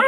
Ah!